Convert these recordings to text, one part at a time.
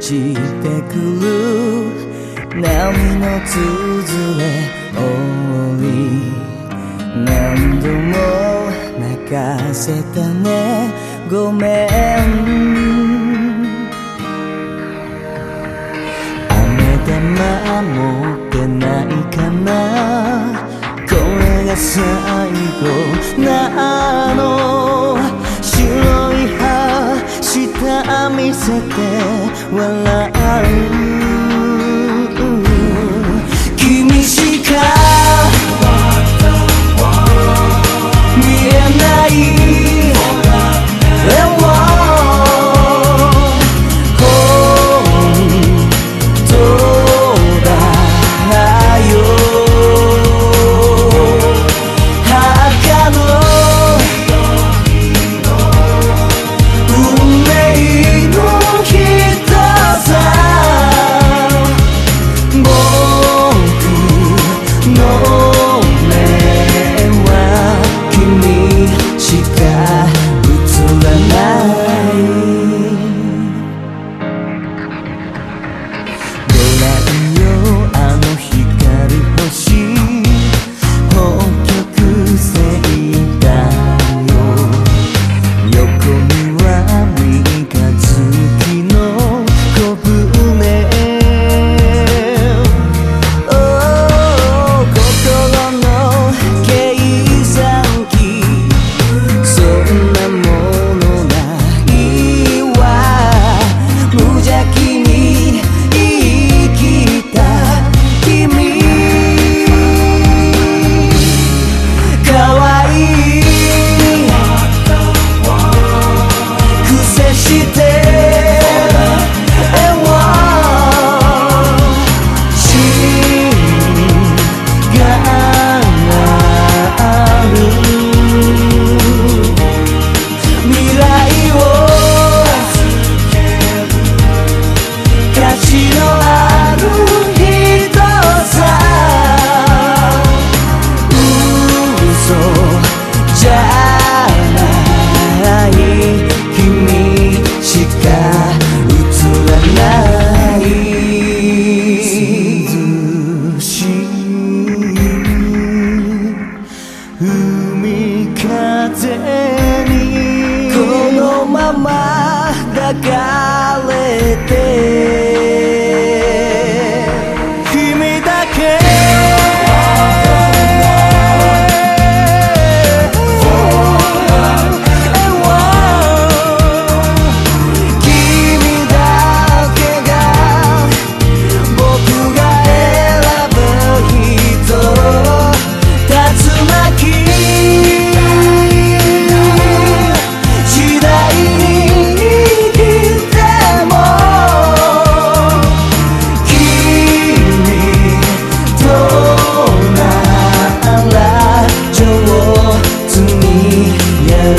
ちてくる波のつづれおり何度も泣かせたね。ごめん。飴玉持ってないかな。これが最後なの。て笑う風に。このままだから。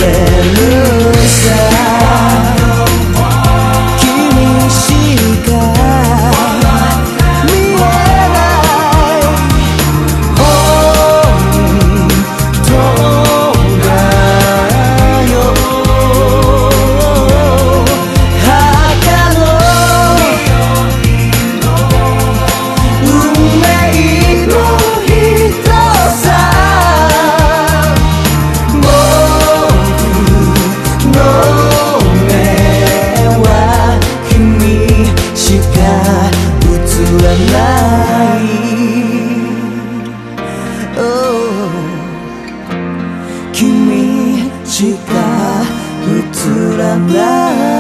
Hallelujah. すらない、君しか映らない。